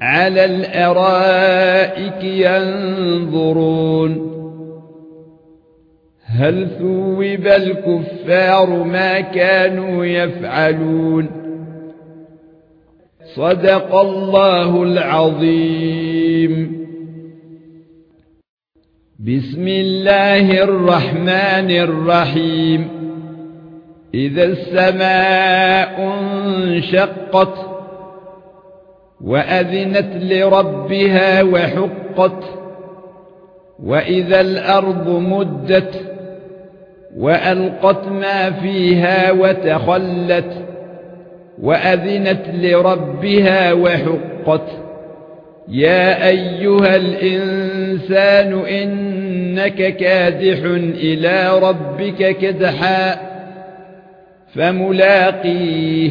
على الأرائك ينظرون. هل ثوب الكفار ما كانوا يفعلون؟ صدق الله العظيم. بسم الله الرحمن الرحيم. إذا السماء انشقت وأذنت لربها وحقت وإذا الأرض مدت وألقت ما فيها وتخلت وأذنت لربها وحقت. يا أيها الإنسان إنك كادح إلى ربك كدحا فملاقيه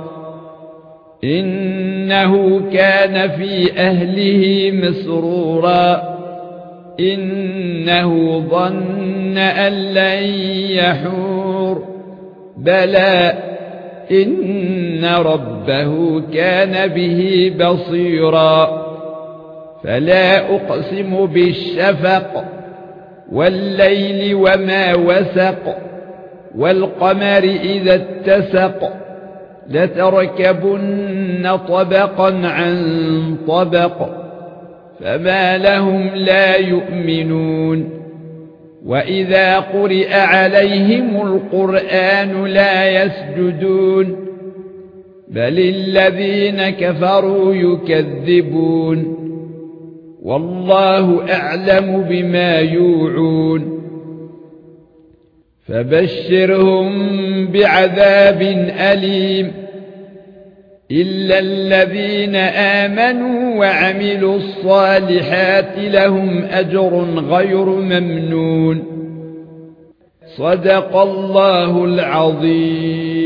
إنه كان في أهله مسرورا. إنه ظن أن لن يحور. بلى إن ربه كان به بصيرا. فلا أقسم بالشفق والليل وما وسق والقمر إذا اتسق. لتركبن طبقا عن طبق فما لهم لا يؤمنون. وإذا قرئ عليهم القرآن لا يسجدون بل الذين كفروا يكذبون. والله أعلم بما يوعون. فبشرهم بعذاب أليم إلا الذين آمنوا وعملوا الصالحات لهم أجر غير ممنون. صدق الله العظيم.